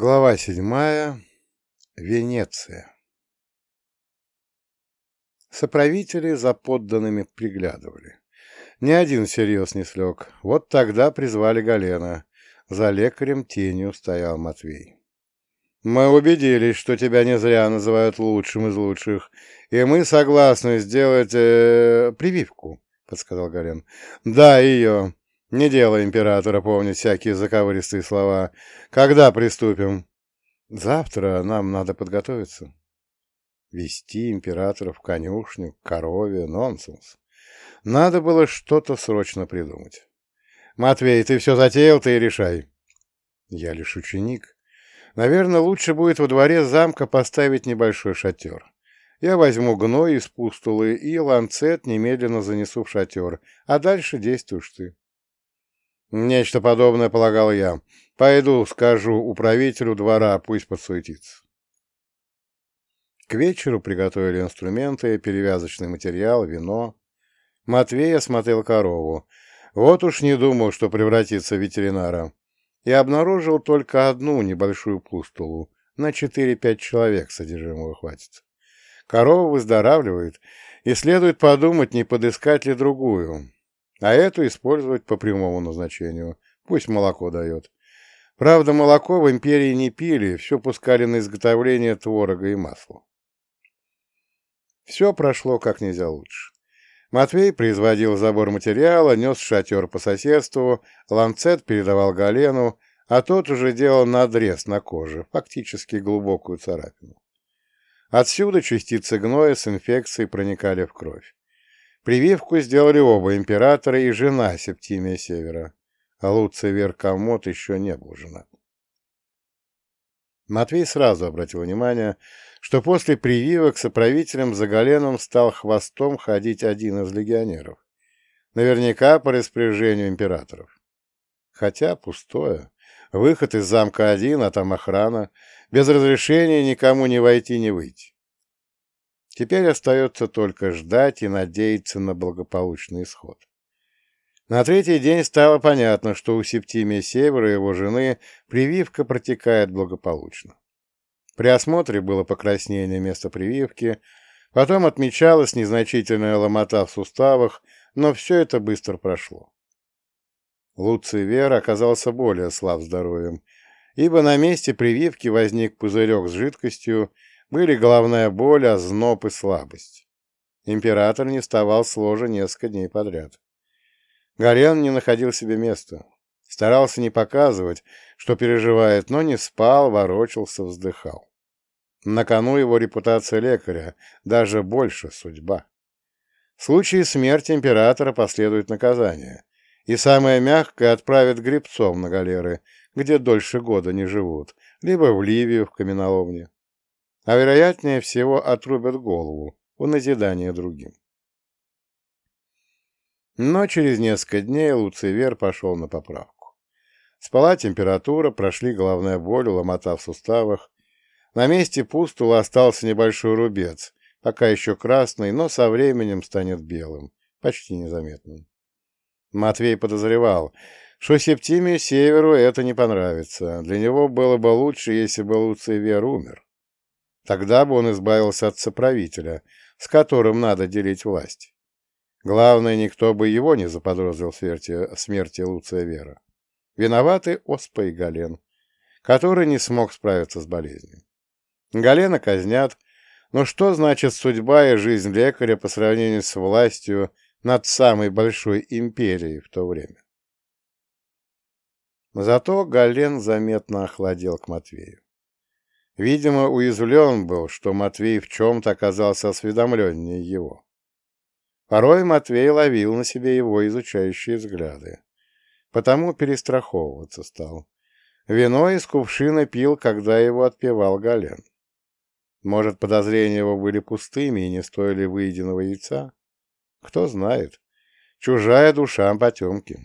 Глава седьмая. Венеция. Соправители за подданными приглядывали. Ни один всерьез не слег. Вот тогда призвали Галена. За лекарем тенью стоял Матвей. «Мы убедились, что тебя не зря называют лучшим из лучших, и мы согласны сделать э, прививку», — подсказал Гален. «Да, ее. Не дело императора помнить всякие заковыристые слова. Когда приступим? Завтра нам надо подготовиться. Вести императора в конюшню, к корове — нонсенс. Надо было что-то срочно придумать. Матвей, ты все затеял, ты и решай. Я лишь ученик. Наверное, лучше будет во дворе замка поставить небольшой шатер. Я возьму гной из пустулы и ланцет немедленно занесу в шатер, а дальше действуешь ты. Нечто подобное полагал я. Пойду, скажу управителю двора, пусть подсуетится. К вечеру приготовили инструменты, перевязочный материал, вино. Матвей осмотрел корову. Вот уж не думал, что превратится в ветеринара. И обнаружил только одну небольшую пустулу. На 4-5 человек содержимого хватит. Корова выздоравливает, и следует подумать, не подыскать ли другую а эту использовать по прямому назначению. Пусть молоко дает. Правда, молоко в империи не пили, все пускали на изготовление творога и масла. Все прошло как нельзя лучше. Матвей производил забор материала, нес шатер по соседству, ланцет передавал Галену, а тот уже делал надрез на коже, фактически глубокую царапину. Отсюда частицы гноя с инфекцией проникали в кровь. Прививку сделали оба императора и жена Септимия Севера, а Луций Веркомот еще не был женат. Матвей сразу обратил внимание, что после прививок соправителем за Галеном стал хвостом ходить один из легионеров. Наверняка по распоряжению императоров. Хотя пустое. Выход из замка один, а там охрана. Без разрешения никому не войти, не выйти. Теперь остается только ждать и надеяться на благополучный исход. На третий день стало понятно, что у Септимия Севера и его жены прививка протекает благополучно. При осмотре было покраснение места прививки, потом отмечалась незначительная ломота в суставах, но все это быстро прошло. Луций Вер оказался более слаб здоровьем, ибо на месте прививки возник пузырек с жидкостью, были головная боль, озноб и слабость. Император не вставал с ложа несколько дней подряд. Горен не находил себе места. Старался не показывать, что переживает, но не спал, ворочался, вздыхал. На кону его репутация лекаря, даже больше судьба. В случае смерти императора последует наказание, и самое мягкое отправят гребцом на галеры, где дольше года не живут, либо в Ливию в каменоломне а вероятнее всего отрубят голову в назидание другим. Но через несколько дней Луцивер пошел на поправку. Спала температура, прошли головная боль, ломота в суставах. На месте пустула остался небольшой рубец, пока еще красный, но со временем станет белым, почти незаметным. Матвей подозревал, что Септимию Северу это не понравится. Для него было бы лучше, если бы Луцивер умер. Тогда бы он избавился от соправителя, с которым надо делить власть. Главное, никто бы его не заподозрил в смерти, смерти Луция Вера. Виноваты Оспа и Гален, который не смог справиться с болезнью. Галена казнят, но что значит судьба и жизнь лекаря по сравнению с властью над самой большой империей в то время? Зато Гален заметно охладел к Матвею. Видимо, уязвлен был, что Матвей в чем-то оказался осведомленнее его. Порой Матвей ловил на себе его изучающие взгляды. Потому перестраховываться стал. Вино из кувшина пил, когда его отпевал Гален. Может, подозрения его были пустыми и не стоили выеденного яйца? Кто знает. Чужая душа потемки.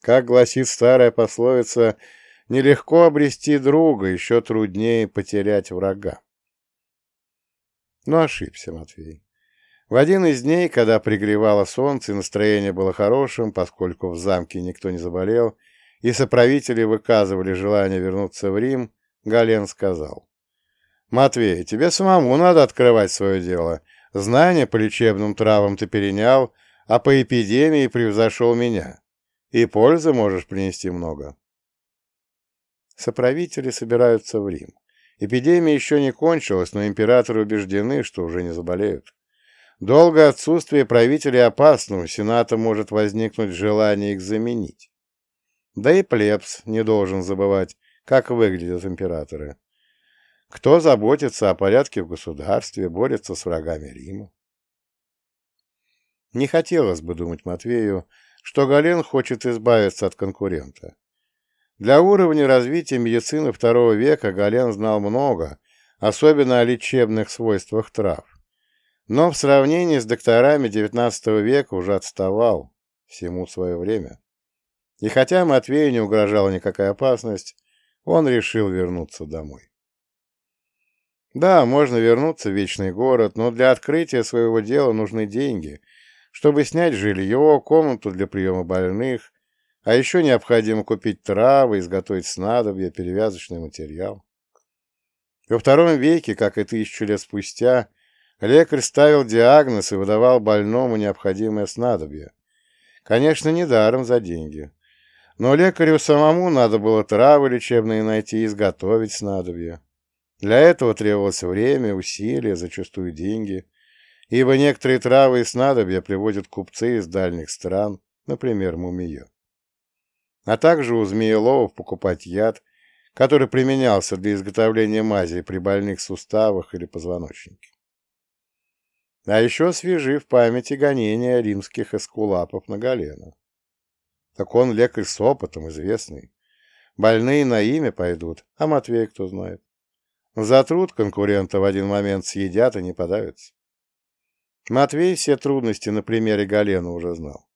Как гласит старая пословица Нелегко обрести друга, еще труднее потерять врага. Но ошибся Матвей. В один из дней, когда пригревало солнце настроение было хорошим, поскольку в замке никто не заболел, и соправители выказывали желание вернуться в Рим, Гален сказал. «Матвей, тебе самому надо открывать свое дело. Знания по лечебным травам ты перенял, а по эпидемии превзошел меня. И пользы можешь принести много». Соправители собираются в Рим. Эпидемия еще не кончилась, но императоры убеждены, что уже не заболеют. Долгое отсутствие правителей опасно, у Сената может возникнуть желание их заменить. Да и плебс не должен забывать, как выглядят императоры. Кто заботится о порядке в государстве, борется с врагами Рима. Не хотелось бы думать Матвею, что Гален хочет избавиться от конкурента. Для уровня развития медицины II века Гален знал много, особенно о лечебных свойствах трав. Но в сравнении с докторами XIX века уже отставал всему свое время. И хотя Матвею не угрожала никакая опасность, он решил вернуться домой. Да, можно вернуться в Вечный город, но для открытия своего дела нужны деньги, чтобы снять жилье, комнату для приема больных, а еще необходимо купить травы, изготовить снадобья, перевязочный материал. Во втором веке, как и тысячу лет спустя, лекарь ставил диагноз и выдавал больному необходимое снадобье. Конечно, не даром за деньги. Но лекарю самому надо было травы лечебные найти и изготовить снадобье. Для этого требовалось время, усилия, зачастую деньги, ибо некоторые травы и снадобья приводят купцы из дальних стран, например, мумиё. А также у змееловов покупать яд, который применялся для изготовления мази при больных суставах или позвоночнике. А еще свежи в памяти гонения римских эскулапов на Галена. Так он лекарь с опытом, известный. Больные на имя пойдут, а Матвей кто знает. За труд конкурента в один момент съедят и не подавятся. Матвей все трудности на примере Галена уже знал.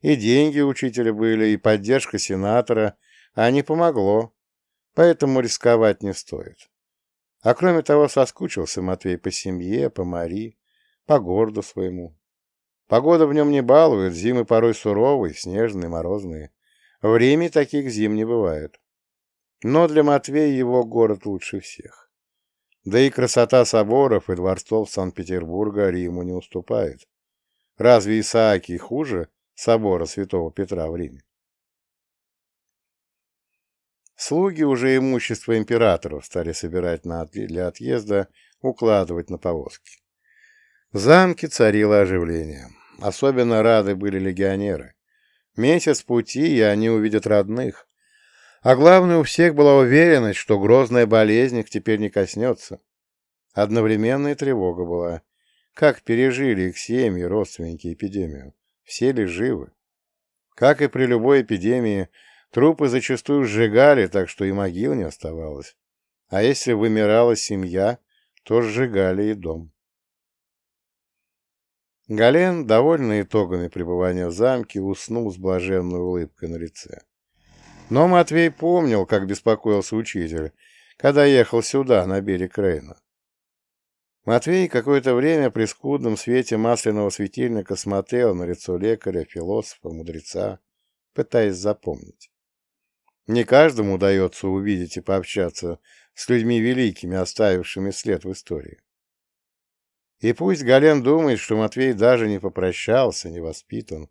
И деньги учителя были, и поддержка сенатора, а не помогло, поэтому рисковать не стоит. А кроме того, соскучился Матвей по семье, по Мари, по городу своему. Погода в нем не балует, зимы порой суровые, снежные, морозные. В Риме таких зим не бывает. Но для Матвея его город лучше всех. Да и красота соборов и дворцов Санкт-Петербурга Риму не уступает. Разве Исааки хуже собора святого Петра в Риме? Слуги уже имущество императоров стали собирать на, для отъезда, укладывать на повозки. В замке царило оживление. Особенно рады были легионеры. Месяц пути, и они увидят родных. А главное, у всех была уверенность, что грозная болезнь их теперь не коснется. Одновременная тревога была. Как пережили их семьи, родственники эпидемию? Все ли живы? Как и при любой эпидемии, трупы зачастую сжигали, так что и могил не оставалось. А если вымирала семья, то сжигали и дом. Гален, довольный итогами пребывания в замке, уснул с блаженной улыбкой на лице. Но Матвей помнил, как беспокоился учитель, когда ехал сюда, на берег Рейна. Матвей какое-то время при скудном свете масляного светильника смотрел на лицо лекаря, философа, мудреца, пытаясь запомнить. Не каждому удается увидеть и пообщаться с людьми великими, оставившими след в истории. И пусть Гален думает, что Матвей даже не попрощался, не воспитан.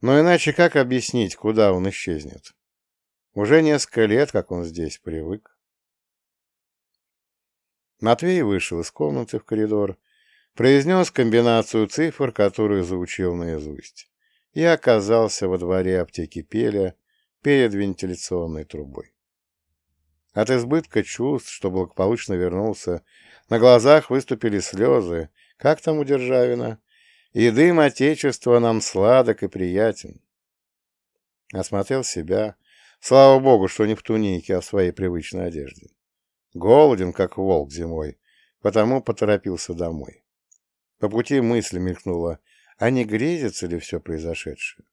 Но иначе как объяснить, куда он исчезнет? Уже несколько лет, как он здесь привык. Матвей вышел из комнаты в коридор, произнес комбинацию цифр, которую заучил наизусть, и оказался во дворе аптеки Пеля перед вентиляционной трубой. От избытка чувств, что благополучно вернулся, на глазах выступили слезы, как там у Державина, и дым Отечества нам сладок и приятен. Осмотрел себя, слава богу, что не в тунике, а в своей привычной одежде. Голоден, как волк зимой, потому поторопился домой. По пути мысль мелькнула, а не грезится ли все произошедшее?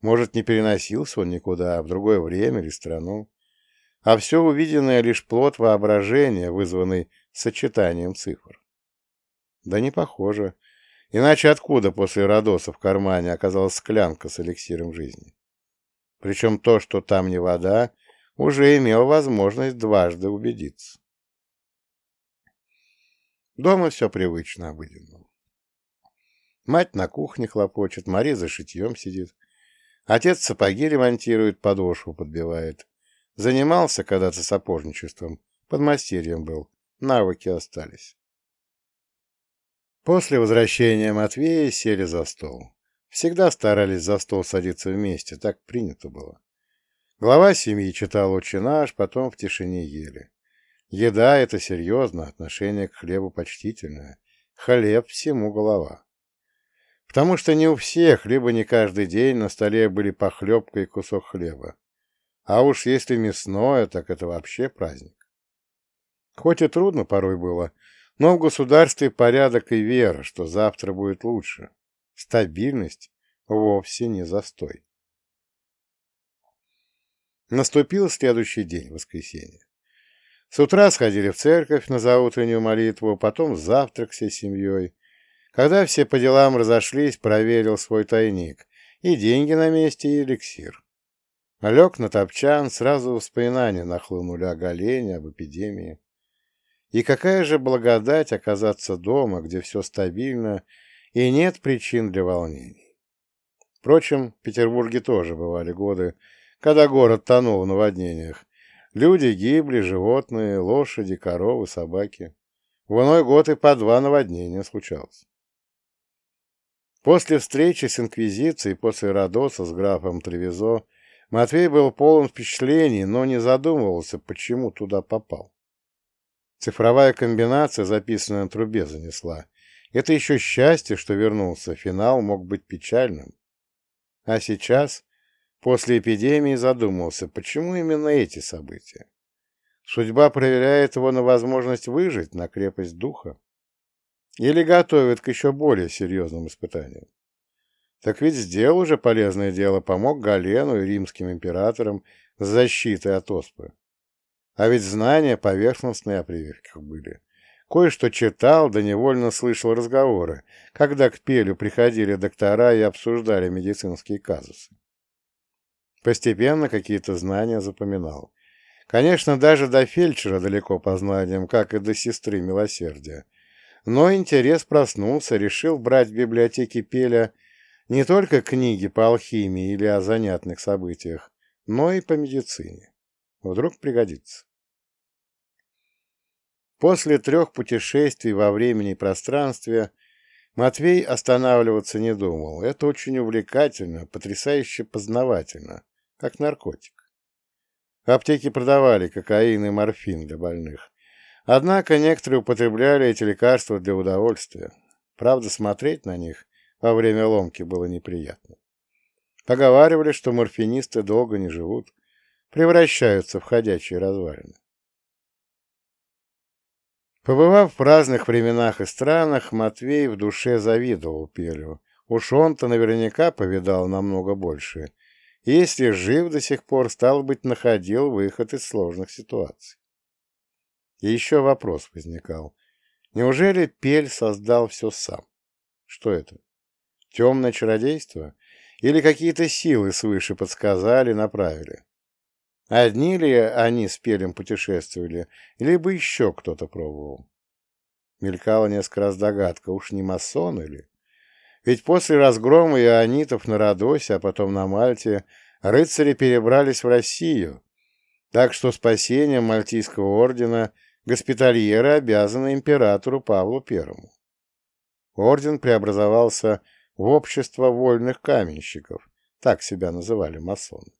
Может, не переносился он никуда, а в другое время или страну? А все увиденное лишь плод воображения, вызванный сочетанием цифр. Да не похоже. Иначе откуда после Родоса в кармане оказалась склянка с эликсиром жизни? Причем то, что там не вода, уже имел возможность дважды убедиться. Дома все привычно, обыденно. Мать на кухне хлопочет, Мария за шитьем сидит. Отец сапоги ремонтирует, подошву подбивает. Занимался когда-то сапожничеством, подмастерьем был, навыки остались. После возвращения Матвея сели за стол. Всегда старались за стол садиться вместе, так принято было. Глава семьи читал «Отче наш», потом в тишине ели. Еда — это серьезно, отношение к хлебу почтительное. Хлеб всему голова. Потому что не у всех, либо не каждый день на столе были похлебка и кусок хлеба. А уж если мясное, так это вообще праздник. Хоть и трудно порой было, но в государстве порядок и вера, что завтра будет лучше. Стабильность вовсе не застой. Наступил следующий день, воскресенье. С утра сходили в церковь на заутреннюю молитву, потом завтрак всей семьей. Когда все по делам разошлись, проверил свой тайник. И деньги на месте, и эликсир. Лег на топчан, сразу воспоминания нахлынули о Галене, об эпидемии. И какая же благодать оказаться дома, где все стабильно и нет причин для волнений. Впрочем, в Петербурге тоже бывали годы, когда город тонул в наводнениях, Люди гибли, животные, лошади, коровы, собаки. В иной год и по два наводнения случалось. После встречи с Инквизицией, после Родоса с графом Тревизо, Матвей был полон впечатлений, но не задумывался, почему туда попал. Цифровая комбинация, записанная на трубе, занесла. Это еще счастье, что вернулся, финал мог быть печальным. А сейчас После эпидемии задумался, почему именно эти события? Судьба проверяет его на возможность выжить, на крепость духа? Или готовит к еще более серьезным испытаниям? Так ведь сделал уже полезное дело, помог Галену и римским императорам с защитой от оспы. А ведь знания поверхностные о прививках были. Кое-что читал, да невольно слышал разговоры, когда к Пелю приходили доктора и обсуждали медицинские казусы. Постепенно какие-то знания запоминал. Конечно, даже до фельдшера далеко по знаниям, как и до сестры милосердия. Но интерес проснулся, решил брать в библиотеке Пеля не только книги по алхимии или о занятных событиях, но и по медицине. Вдруг пригодится. После трех путешествий во времени и пространстве Матвей останавливаться не думал. Это очень увлекательно, потрясающе познавательно как наркотик. Аптеки продавали кокаин и морфин для больных. Однако некоторые употребляли эти лекарства для удовольствия. Правда, смотреть на них во время ломки было неприятно. Поговаривали, что морфинисты долго не живут, превращаются в ходячие развалины. Побывав в разных временах и странах, Матвей в душе завидовал Пелю. Уж он-то наверняка повидал намного больше если жив до сих пор, стал быть, находил выход из сложных ситуаций. И еще вопрос возникал. Неужели Пель создал все сам? Что это? Темное чародейство? Или какие-то силы свыше подсказали, направили? Одни ли они с Пелем путешествовали, либо еще кто-то пробовал? Мелькала несколько раз догадка, уж не масон или... Ведь после разгрома ионитов на Родосе, а потом на Мальте, рыцари перебрались в Россию, так что спасением Мальтийского ордена госпитальеры обязаны императору Павлу I. Орден преобразовался в общество вольных каменщиков, так себя называли масоны.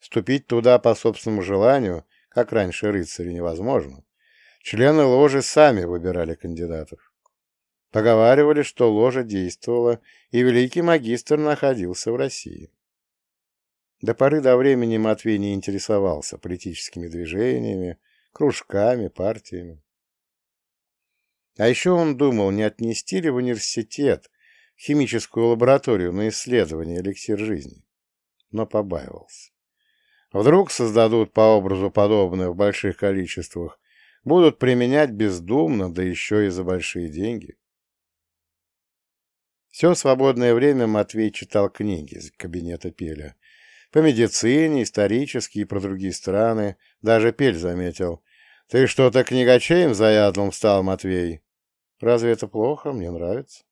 Вступить туда по собственному желанию, как раньше рыцари, невозможно. Члены ложи сами выбирали кандидатов. Поговаривали, что ложа действовала, и великий магистр находился в России. До поры до времени Матвей не интересовался политическими движениями, кружками, партиями. А еще он думал, не отнести ли в университет химическую лабораторию на исследование эликсир жизни, но побаивался. Вдруг создадут по образу подобное в больших количествах, будут применять бездумно, да еще и за большие деньги. Все свободное время Матвей читал книги из кабинета Пеля. по медицине, исторические и про другие страны. Даже Пель заметил. «Ты что-то книгачеем заядлым стал, Матвей?» «Разве это плохо? Мне нравится».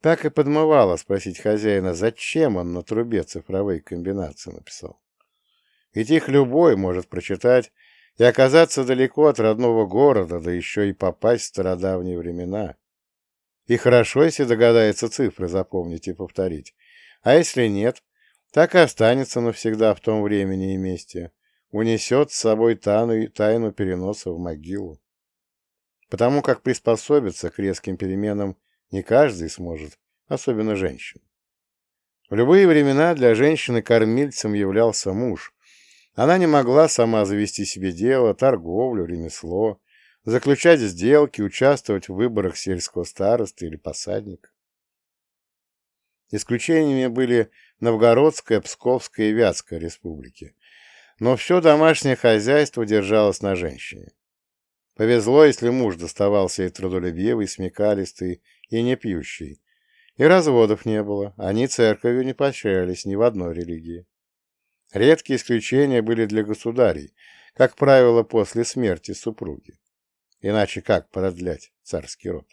Так и подмывало спросить хозяина, зачем он на трубе цифровые комбинации написал. Ведь их любой может прочитать и оказаться далеко от родного города, да еще и попасть в стародавние времена. И хорошо, если догадается цифры запомнить и повторить. А если нет, так и останется навсегда в том времени и месте, унесет с собой тайну, тайну переноса в могилу. Потому как приспособиться к резким переменам не каждый сможет, особенно женщин. В любые времена для женщины кормильцем являлся муж. Она не могла сама завести себе дело, торговлю, ремесло, заключать сделки, участвовать в выборах сельского старосты или посадника. Исключениями были Новгородская, Псковская и Вятская республики. Но все домашнее хозяйство держалось на женщине. Повезло, если муж доставался и трудолюбивый, смекалистый, и не пьющий. И разводов не было, они церковью не поощрялись ни в одной религии. Редкие исключения были для государей, как правило, после смерти супруги. Иначе как продлять царский род?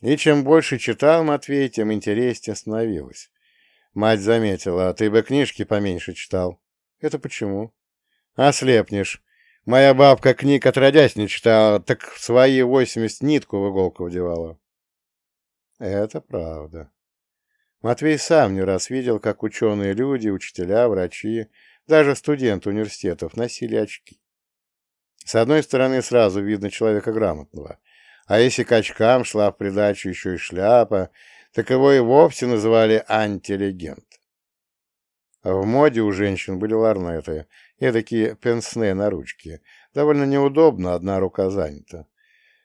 И чем больше читал Матвей, тем интереснее становилось. Мать заметила, а ты бы книжки поменьше читал. Это почему? Ослепнешь. Моя бабка книг отродясь не читала, так в свои восемьдесят нитку в иголку вдевала. Это правда. Матвей сам не раз видел, как ученые люди, учителя, врачи, даже студенты университетов носили очки. С одной стороны, сразу видно человека грамотного, а если к очкам шла в придачу еще и шляпа, так его и вовсе называли антилегент. В моде у женщин были ларнеты, такие пенсне на ручке. Довольно неудобно, одна рука занята.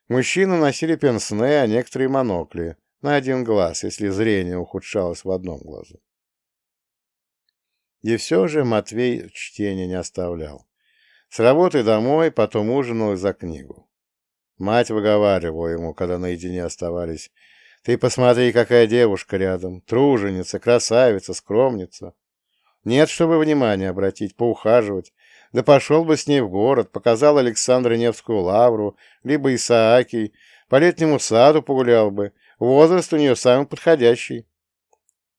Мужчины носили пенсне, а некоторые монокли, на один глаз, если зрение ухудшалось в одном глазу. И все же Матвей чтения не оставлял. С работы домой, потом ужинал за книгу. Мать выговаривала ему, когда наедине оставались. «Ты посмотри, какая девушка рядом, труженица, красавица, скромница. Нет, чтобы внимание обратить, поухаживать. Да пошел бы с ней в город, показал Александра Невскую лавру, либо Исаакий, по летнему саду погулял бы, Возраст у нее самый подходящий.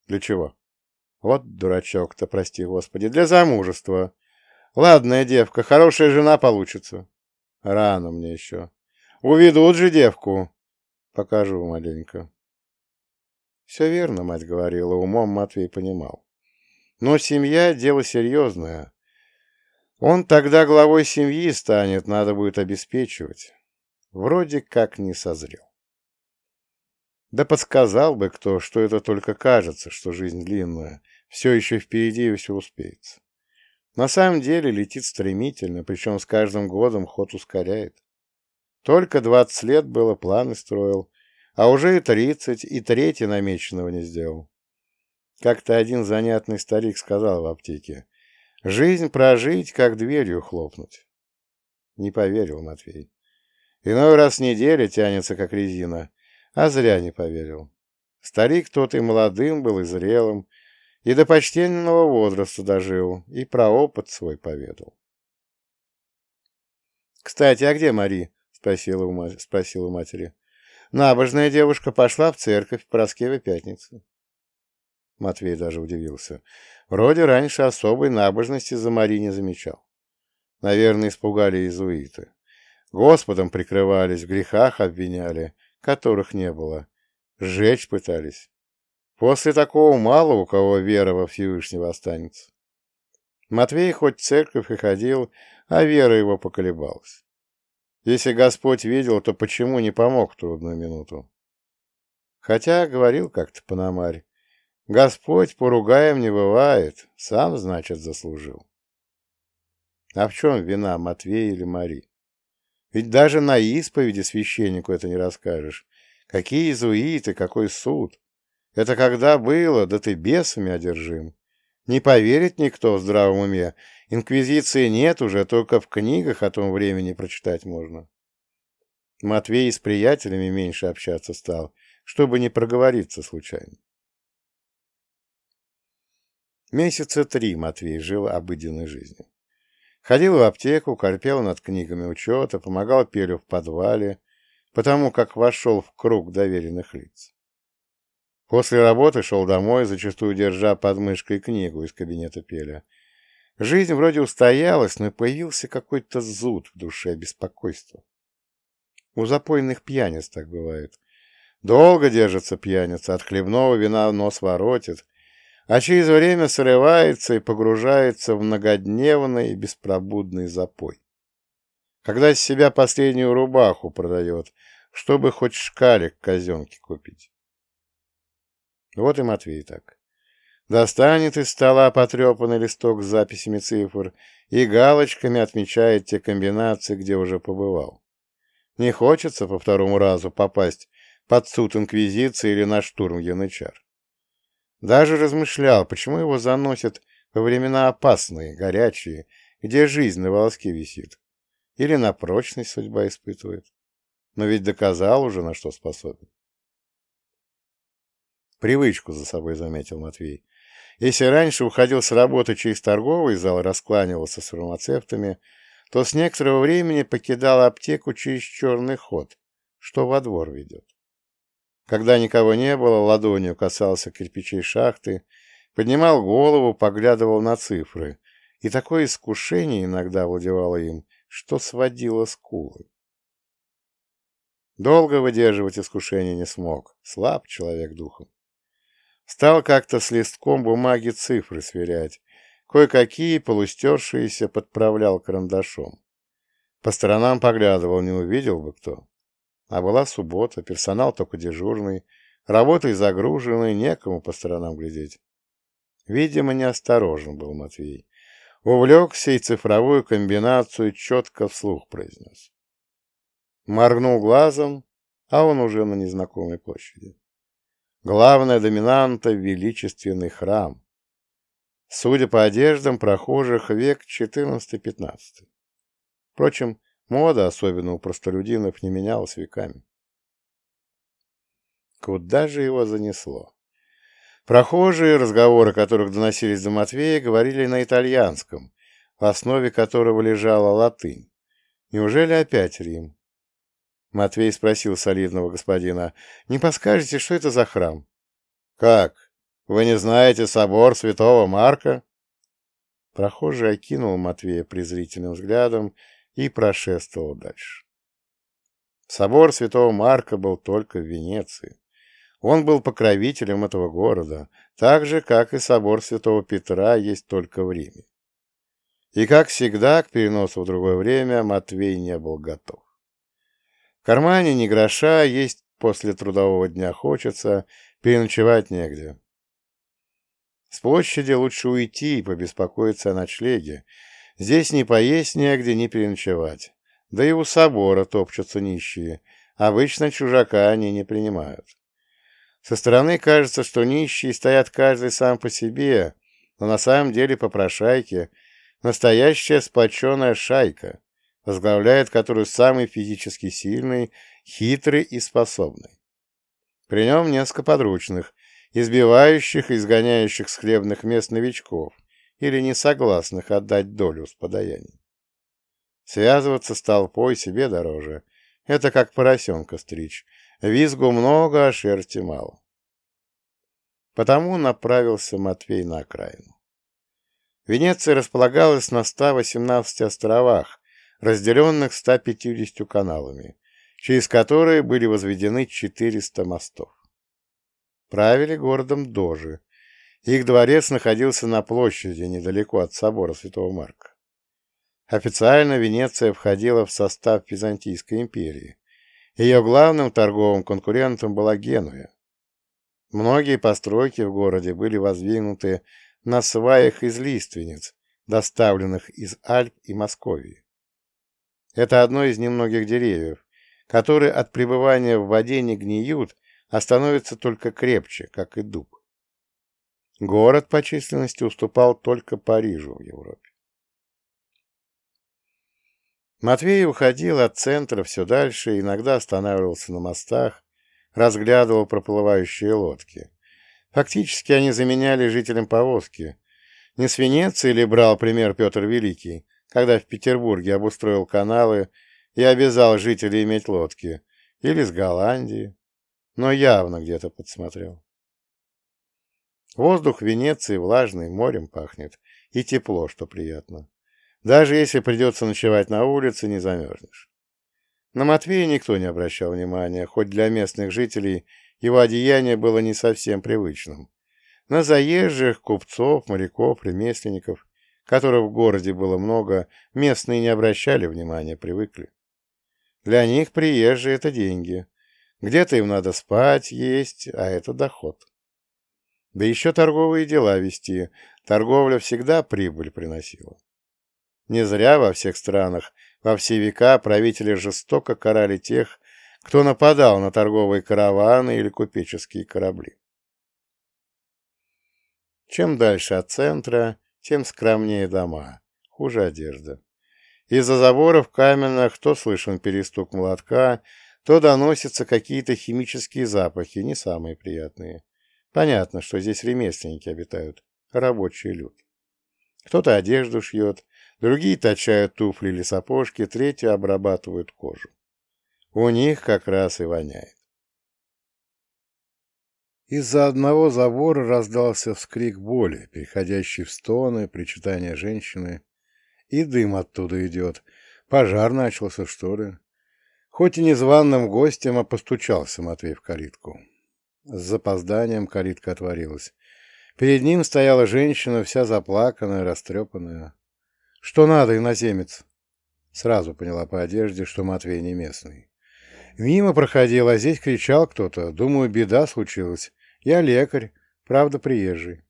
Для чего? Вот дурачок-то, прости господи, для замужества. Ладная девка, хорошая жена получится. Рано мне еще. Уведут же девку. Покажу маленько. Все верно, мать говорила, умом Матвей понимал. Но семья — дело серьезное. Он тогда главой семьи станет, надо будет обеспечивать. Вроде как не созрел. Да подсказал бы кто, что это только кажется, что жизнь длинная, все еще впереди и все успеется. На самом деле летит стремительно, причем с каждым годом ход ускоряет. Только двадцать лет было, планы строил, а уже и тридцать, и третий намеченного не сделал. Как-то один занятный старик сказал в аптеке, «Жизнь прожить, как дверью хлопнуть». Не поверил Матвей. Иной раз неделя тянется, как резина, а зря не поверил. Старик тот и молодым был, и зрелым, и до почтенного возраста дожил, и про опыт свой поведал. «Кстати, а где Мари?» — спросила у, спросила матери. «Набожная девушка пошла в церковь в Пороскеве пятницы». Матвей даже удивился. Вроде раньше особой набожности за Мари не замечал. Наверное, испугали иезуиты. Господом прикрывались, в грехах обвиняли, которых не было. Сжечь пытались. После такого мало у кого вера во Всевышнего останется. Матвей хоть в церковь и ходил, а вера его поколебалась. Если Господь видел, то почему не помог в трудную минуту? Хотя говорил как-то Пономарь, Господь поругаем не бывает, сам, значит, заслужил. А в чем вина Матвея или Мари? Ведь даже на исповеди священнику это не расскажешь. Какие иезуиты, какой суд! Это когда было, да ты бесами одержим. Не поверит никто в здравом уме. Инквизиции нет уже, только в книгах о том времени прочитать можно. Матвей с приятелями меньше общаться стал, чтобы не проговориться случайно. Месяца три Матвей жил обыденной жизнью. Ходил в аптеку, корпел над книгами учета, помогал Пелю в подвале, потому как вошел в круг доверенных лиц. После работы шел домой, зачастую держа под мышкой книгу из кабинета Пеля. Жизнь вроде устоялась, но появился какой-то зуд в душе, беспокойство. У запойных пьяниц так бывает. Долго держится пьяница, от хлебного вина нос воротит, а через время срывается и погружается в многодневный и беспробудный запой. Когда с себя последнюю рубаху продает, чтобы хоть шкалик казенки купить. Вот и Матвей так. Достанет из стола потрепанный листок с записями цифр и галочками отмечает те комбинации, где уже побывал. Не хочется по второму разу попасть под суд Инквизиции или на штурм Янычар. Даже размышлял, почему его заносят во времена опасные, горячие, где жизнь на волоске висит. Или на прочность судьба испытывает. Но ведь доказал уже, на что способен. Привычку за собой заметил Матвей. Если раньше уходил с работы через торговый зал раскланивался с фармацевтами, то с некоторого времени покидал аптеку через черный ход, что во двор ведет. Когда никого не было, ладонью касался кирпичей шахты, поднимал голову, поглядывал на цифры, и такое искушение иногда владевало им, что сводило скулы. Долго выдерживать искушение не смог, слаб человек духом. Стал как-то с листком бумаги цифры сверять, кое-какие полустершиеся подправлял карандашом. По сторонам поглядывал, не увидел бы кто. А была суббота, персонал только дежурный, работой загруженный, некому по сторонам глядеть. Видимо, неосторожен был Матвей. Увлекся и цифровую комбинацию четко вслух произнес. Моргнул глазом, а он уже на незнакомой площади. Главная доминанта — величественный храм. Судя по одеждам прохожих, век XIV-XV. Впрочем, Мода, особенно у простолюдинов, не менялась веками. Куда же его занесло? Прохожие, разговоры которых доносились до Матвея, говорили на итальянском, в основе которого лежала латынь. Неужели опять Рим? Матвей спросил солидного господина, «Не подскажете, что это за храм?» «Как? Вы не знаете собор святого Марка?» Прохожий окинул Матвея презрительным взглядом и прошествовал дальше. Собор святого Марка был только в Венеции. Он был покровителем этого города, так же, как и собор святого Петра есть только в Риме. И, как всегда, к переносу в другое время Матвей не был готов. Кармане ни гроша, есть после трудового дня хочется, переночевать негде. С площади лучше уйти и побеспокоиться о ночлеге, Здесь ни поесть негде, ни переночевать. Да и у собора топчутся нищие. Обычно чужака они не принимают. Со стороны кажется, что нищие стоят каждый сам по себе, но на самом деле попрошайки — настоящая сплоченная шайка, возглавляет которую самый физически сильный, хитрый и способный. При нем несколько подручных, избивающих и изгоняющих с хлебных мест новичков, или несогласных отдать долю с подаяний. Связываться с толпой себе дороже. Это как поросенка стричь. Визгу много, а шерсти мало. Потому направился Матвей на окраину. Венеция располагалась на 118 островах, разделенных 150 каналами, через которые были возведены 400 мостов. Правили городом дожи, их дворец находился на площади, недалеко от собора Святого Марка. Официально Венеция входила в состав Византийской империи. Ее главным торговым конкурентом была Генуя. Многие постройки в городе были воздвигнуты на сваях из лиственниц, доставленных из Альп и Московии. Это одно из немногих деревьев, которые от пребывания в воде не гниют, а становятся только крепче, как и дуб. Город по численности уступал только Парижу в Европе. Матвей уходил от центра все дальше, иногда останавливался на мостах, разглядывал проплывающие лодки. Фактически они заменяли жителям повозки, Не с Венеции ли брал пример Петр Великий, когда в Петербурге обустроил каналы и обязал жителей иметь лодки, или с Голландии, но явно где-то подсмотрел. Воздух Венеции влажный, морем пахнет, и тепло, что приятно. Даже если придется ночевать на улице, не замерзнешь. На Матвея никто не обращал внимания, хоть для местных жителей его одеяние было не совсем привычным. На заезжих, купцов, моряков, ремесленников, которых в городе было много, местные не обращали внимания, привыкли. Для них приезжие — это деньги. Где-то им надо спать, есть, а это доход. Да еще торговые дела вести. Торговля всегда прибыль приносила. Не зря во всех странах, во все века правители жестоко карали тех, кто нападал на торговые караваны или купеческие корабли. Чем дальше от центра, тем скромнее дома, хуже одежда. Из-за заборов каменных то слышен перестук молотка, то доносятся какие-то химические запахи, не самые приятные. Понятно, что здесь ремесленники обитают, рабочий люд. Кто-то одежду шьет, другие точают туфли или сапожки, третьи обрабатывают кожу. У них как раз и воняет. Из-за одного забора раздался вскрик боли, переходящий в стоны, причитания женщины. И дым оттуда идет. Пожар начался, что ли? Хоть и незваным гостем, а постучался Матвей в калитку. С запозданием калитка отворилась. Перед ним стояла женщина, вся заплаканная, растрепанная. «Что надо, иноземец?» Сразу поняла по одежде, что Матвей не местный. Мимо проходил, а здесь кричал кто-то. Думаю, беда случилась. Я лекарь, правда, приезжий.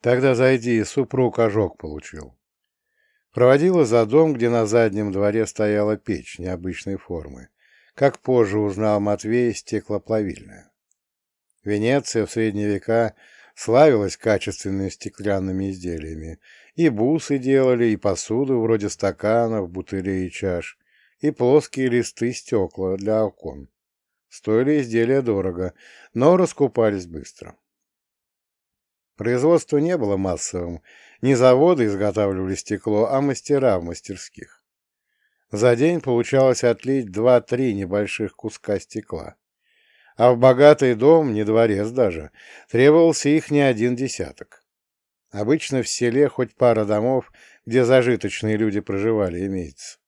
Тогда зайди, супруг ожог получил. Проводила за дом, где на заднем дворе стояла печь необычной формы. Как позже узнал Матвей, стеклоплавильная. Венеция в средние века славилась качественными стеклянными изделиями. И бусы делали, и посуду вроде стаканов, бутылей и чаш, и плоские листы стекла для окон. Стоили изделия дорого, но раскупались быстро. Производство не было массовым, не заводы изготавливали стекло, а мастера в мастерских. За день получалось отлить два-три небольших куска стекла. А в богатый дом, не дворец даже, требовался их не один десяток. Обычно в селе хоть пара домов, где зажиточные люди проживали, имеется.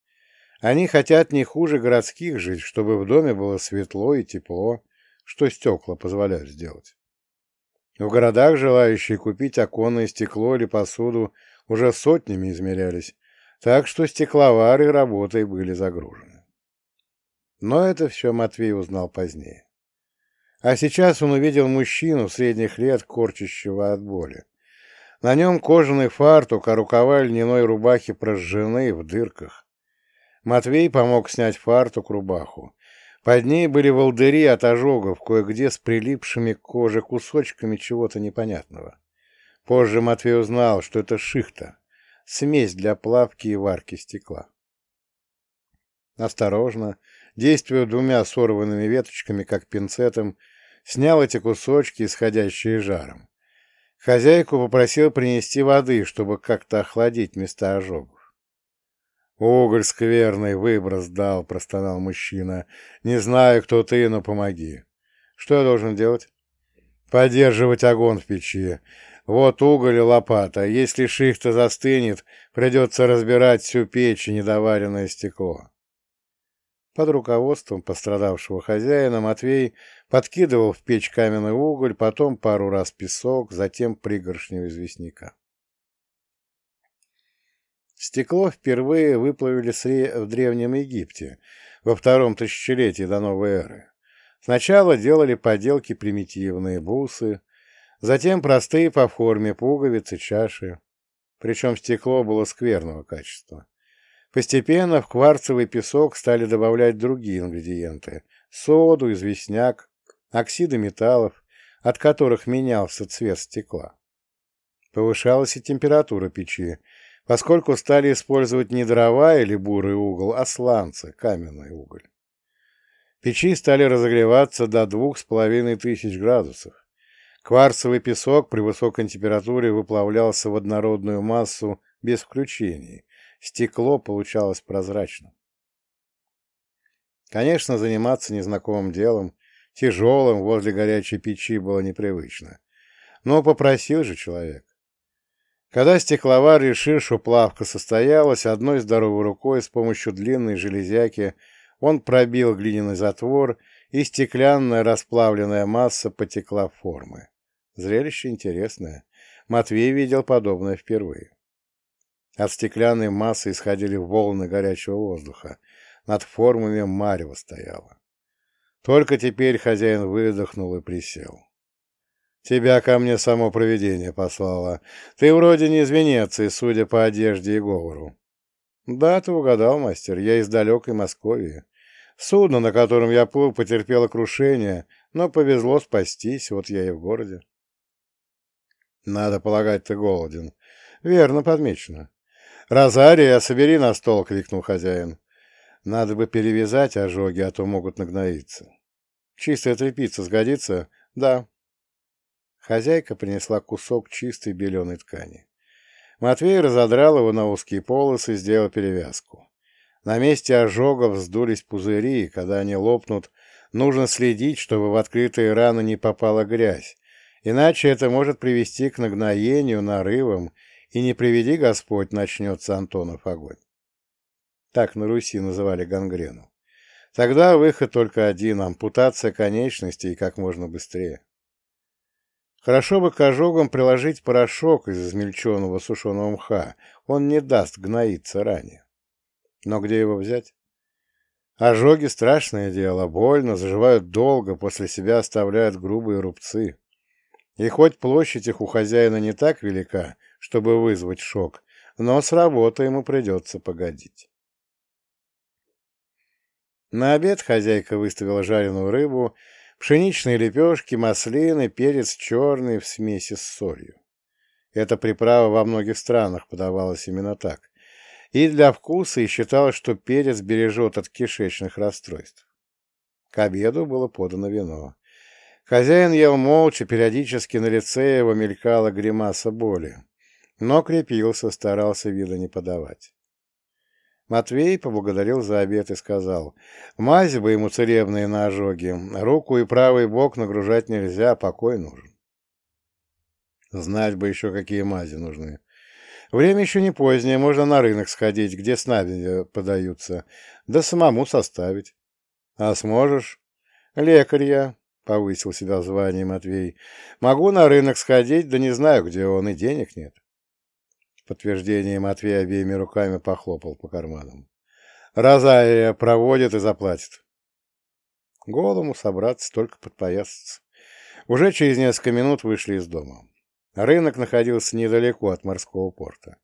Они хотят не хуже городских жить, чтобы в доме было светло и тепло, что стекла позволяют сделать. В городах желающие купить оконное стекло или посуду уже сотнями измерялись, так что стекловары работой были загружены. Но это все Матвей узнал позднее. А сейчас он увидел мужчину средних лет, корчащего от боли. На нем кожаный фартук, а рукава льняной рубахи прожжены в дырках. Матвей помог снять фартук, рубаху. Под ней были волдыри от ожогов, кое-где с прилипшими к коже кусочками чего-то непонятного. Позже Матвей узнал, что это шихта, смесь для плавки и варки стекла. Осторожно, действуя двумя сорванными веточками, как пинцетом, снял эти кусочки, исходящие жаром. Хозяйку попросил принести воды, чтобы как-то охладить места ожогов. «Уголь скверный, выброс дал», — простонал мужчина. «Не знаю, кто ты, но помоги». «Что я должен делать?» «Поддерживать огонь в печи. Вот уголь и лопата. Если шихта застынет, придется разбирать всю печь и недоваренное стекло». Под руководством пострадавшего хозяина Матвей подкидывал в печь каменный уголь, потом пару раз песок, затем пригоршню известняка. Стекло впервые выплавили в Древнем Египте во втором тысячелетии до новой эры. Сначала делали поделки примитивные, бусы, затем простые по форме пуговицы, чаши. Причем стекло было скверного качества. Постепенно в кварцевый песок стали добавлять другие ингредиенты – соду, известняк, оксиды металлов, от которых менялся цвет стекла. Повышалась и температура печи, поскольку стали использовать не дрова или бурый угол, а сланцы, каменный уголь. Печи стали разогреваться до двух с половиной тысяч градусов. Кварцевый песок при высокой температуре выплавлялся в однородную массу без включений. Стекло получалось прозрачным. Конечно, заниматься незнакомым делом, тяжелым, возле горячей печи было непривычно. Но попросил же человек. Когда стекловар решил, что плавка состоялась, одной здоровой рукой с помощью длинной железяки он пробил глиняный затвор, и стеклянная расплавленная масса потекла в формы. Зрелище интересное. Матвей видел подобное впервые. От стеклянной массы исходили волны горячего воздуха. Над формами марево стояло. Только теперь хозяин выдохнул и присел. «Тебя ко мне само провидение послало. Ты вроде не из Венеции, судя по одежде и говору». «Да, ты угадал, мастер, я из далекой Московии. Судно, на котором я плыл, потерпело крушение, но повезло спастись, вот я и в городе». «Надо полагать, ты голоден». «Верно подмечено». «Розария, собери на стол!» — крикнул хозяин. «Надо бы перевязать ожоги, а то могут нагноиться». «Чистая тряпица сгодится?» «Да». Хозяйка принесла кусок чистой беленой ткани. Матвей разодрал его на узкие полосы и сделал перевязку. На месте ожогов вздулись пузыри, и когда они лопнут, нужно следить, чтобы в открытые раны не попала грязь, иначе это может привести к нагноению, нарывам, и не приведи Господь, начнется Антонов огонь. Так на Руси называли гангрену. Тогда выход только один — ампутация конечностей как можно быстрее. Хорошо бы к ожогам приложить порошок из измельченного сушеного мха, он не даст гноиться ранее. Но где его взять? Ожоги — страшное дело, больно, заживают долго, после себя оставляют грубые рубцы. И хоть площадь их у хозяина не так велика, чтобы вызвать шок, но с работы ему придется погодить. На обед хозяйка выставила жареную рыбу, пшеничные лепешки, маслины, перец черный в смеси с солью. Эта приправа во многих странах подавалась именно так. И для вкуса и считалось, что перец бережет от кишечных расстройств. К обеду было подано вино. Хозяин ел молча, периодически на лице его мелькала гримаса боли, но крепился, старался вида не подавать. Матвей поблагодарил за обед и сказал, «Мази бы ему целебные на ожоги, руку и правый бок нагружать нельзя, покой нужен». Знать бы еще, какие мази нужны. Время еще не позднее, можно на рынок сходить, где снаби подаются, да самому составить. А сможешь? Лекарь я, — повысил себя в звании Матвей. Могу на рынок сходить, да не знаю, где он, и денег нет. В подтверждение Матвей обеими руками похлопал по карманам. Розария проводит и заплатит. Голому собраться, только подпоясаться. Уже через несколько минут вышли из дома. Рынок находился недалеко от морского порта.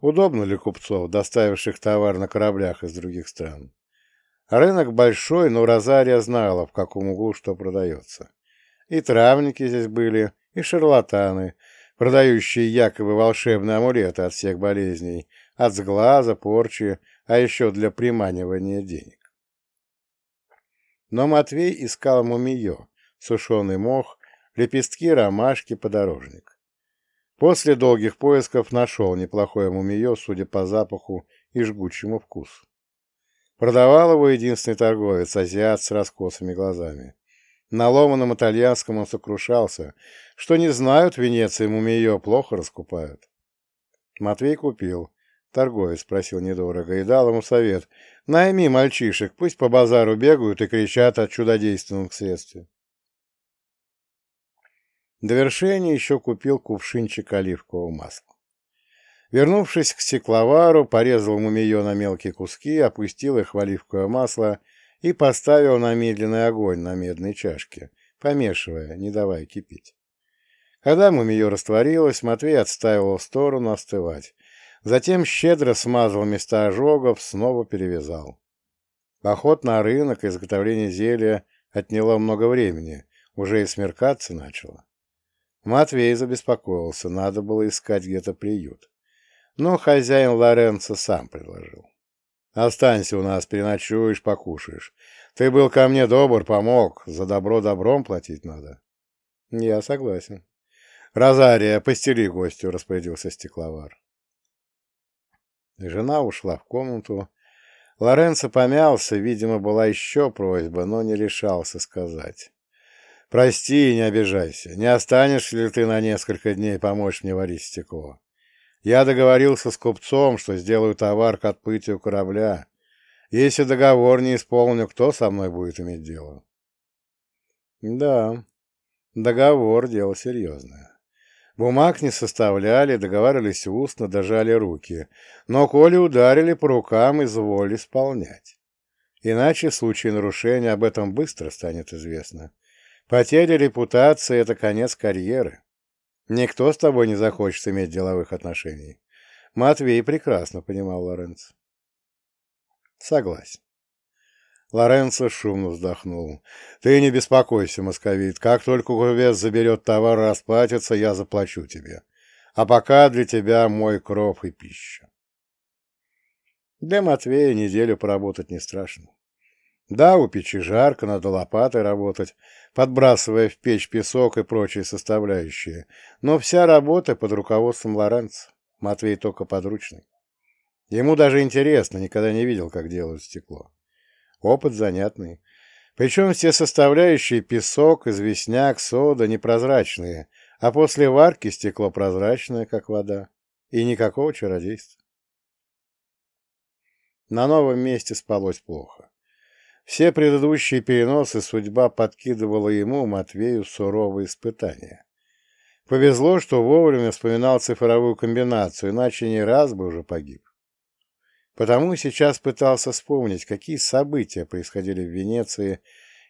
Удобно для купцов, доставивших товар на кораблях из других стран. Рынок большой, но Розария знала, в каком углу что продается. И травники здесь были, и шарлатаны, продающие якобы волшебные амулеты от всех болезней, от сглаза, порчи, а еще для приманивания денег. Но Матвей искал мумиё, сушеный мох, лепестки ромашки, подорожник. После долгих поисков нашел неплохое мумиё, судя по запаху и жгучему вкусу. Продавал его единственный торговец, азиат с раскосыми глазами. На ломаном итальянском он сокрушался, что не знают Венеции мумиё, плохо раскупают. Матвей купил. Торговец спросил недорого и дал ему совет. Найми мальчишек, пусть по базару бегают и кричат о чудодейственном средстве. До вершения еще купил кувшинчик оливкового масла. Вернувшись к стекловару, порезал мумиё на мелкие куски, опустил их в оливковое масло и поставил на медленный огонь на медной чашке, помешивая, не давая кипеть. Когда мумиё растворилось, Матвей отставил в сторону остывать. Затем щедро смазал места ожогов, снова перевязал. Поход на рынок и изготовление зелья отняло много времени, уже и смеркаться начало. Матвей забеспокоился, надо было искать где-то приют. Но хозяин Лоренцо сам предложил. Останься у нас, переночуешь, покушаешь. Ты был ко мне добр, помог. За добро добром платить надо. Я согласен. Розария, постели гостю, распорядился стекловар. Жена ушла в комнату. Лоренцо помялся, видимо, была еще просьба, но не решался сказать. «Прости и не обижайся. Не останешься ли ты на несколько дней помочь мне варить стекло? Я договорился с купцом, что сделаю товар к отплытию корабля. Если договор не исполню, кто со мной будет иметь дело?» «Да, договор — дело серьезное. Бумаг не составляли, договаривались устно, дожали руки, но коли ударили по рукам, изволь исполнять. Иначе в случае нарушения об этом быстро станет известно. Потеря репутации — это конец карьеры. Никто с тобой не захочет иметь деловых отношений. Матвей прекрасно понимал Лоренцо. Согласен. Лоренцо шумно вздохнул. «Ты не беспокойся, московит. Как только купец заберет товар и расплатится, я заплачу тебе. А пока для тебя мой кров и пища». Для Матвея неделю поработать не страшно. Да, у печи жарко, надо лопатой работать, подбрасывая в печь песок и прочие составляющие. Но вся работа под руководством Лоренцо. Матвей только подручный. Ему даже интересно, никогда не видел, как делают стекло. Опыт занятный. Причем все составляющие – песок, известняк, сода – непрозрачные, а после варки стекло прозрачное, как вода. И никакого чародейства. На новом месте спалось плохо. Все предыдущие переносы судьба подкидывала ему, Матвею, суровые испытания. Повезло, что вовремя вспоминал цифровую комбинацию, иначе не раз бы уже погиб. Потому сейчас пытался вспомнить, какие события происходили в Венеции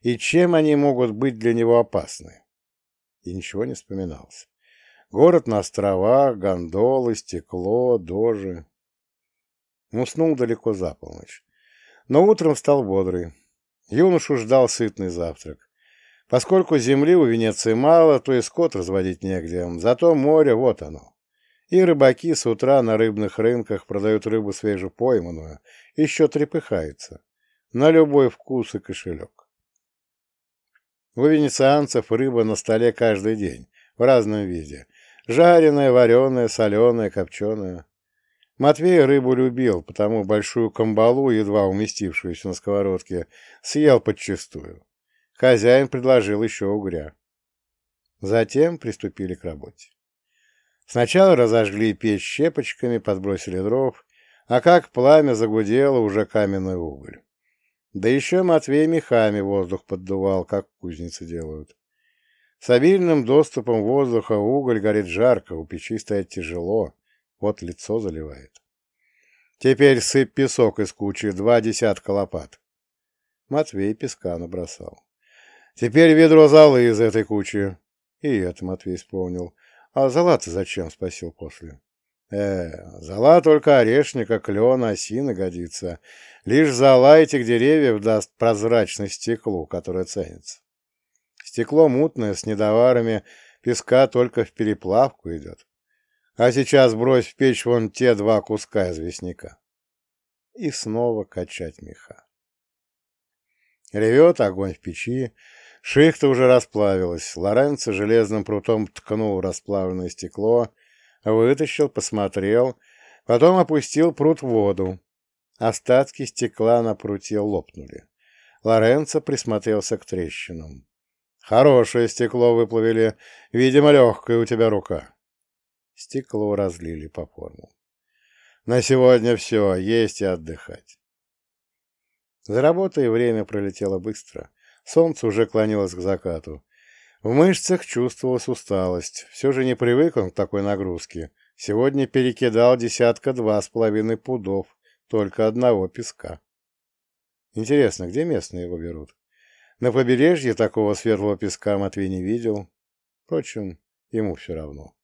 и чем они могут быть для него опасны. И ничего не вспоминалось. Город на островах, гондолы, стекло, дожи. Уснул далеко за полночь. Но утром стал бодрый. Юношу ждал сытный завтрак. Поскольку земли у Венеции мало, то и скот разводить негде, зато море вот оно. И рыбаки с утра на рыбных рынках продают рыбу свежепойманную, еще трепыхаются, на любой вкус и кошелек. У венецианцев рыба на столе каждый день, в разном виде. Жареная, вареная, соленая, копченая. Матвей рыбу любил, потому большую камбалу, едва уместившуюся на сковородке, съел подчистую. Хозяин предложил еще угря. Затем приступили к работе. Сначала разожгли печь щепочками, подбросили дров, а как пламя загудело, уже каменный уголь. Да еще Матвей мехами воздух поддувал, как кузницы делают. С обильным доступом воздуха уголь горит жарко, у печи стоять тяжело, вот лицо заливает. Теперь сыпь песок из кучи, два десятка лопат. Матвей песка набросал. Теперь ведро золы из этой кучи. И это Матвей вспомнил. «А зала-то зачем?» — спросил после. «Э, зала только орешника, клена, осины годится. Лишь зала этих деревьев даст прозрачность стеклу, которое ценится. Стекло мутное, с недоварами, песка только в переплавку идет. А сейчас брось в печь вон те два куска известняка». И снова качать меха. Ревет огонь в печи, Шихта уже расплавилась. Лоренцо железным прутом ткнул расплавленное стекло, вытащил, посмотрел, потом опустил прут в воду. Остатки стекла на пруте лопнули. Лоренцо присмотрелся к трещинам. «Хорошее стекло выплавили. Видимо, легкая у тебя рука». Стекло разлили по форму. «На сегодня все. Есть и отдыхать». За работой время пролетело быстро. Солнце уже клонилось к закату. В мышцах чувствовалась усталость. Все же не привык он к такой нагрузке. Сегодня перекидал десятка два с половиной пудов только одного песка. Интересно, где местные его берут? На побережье такого светлого песка Матвей не видел. Впрочем, ему все равно.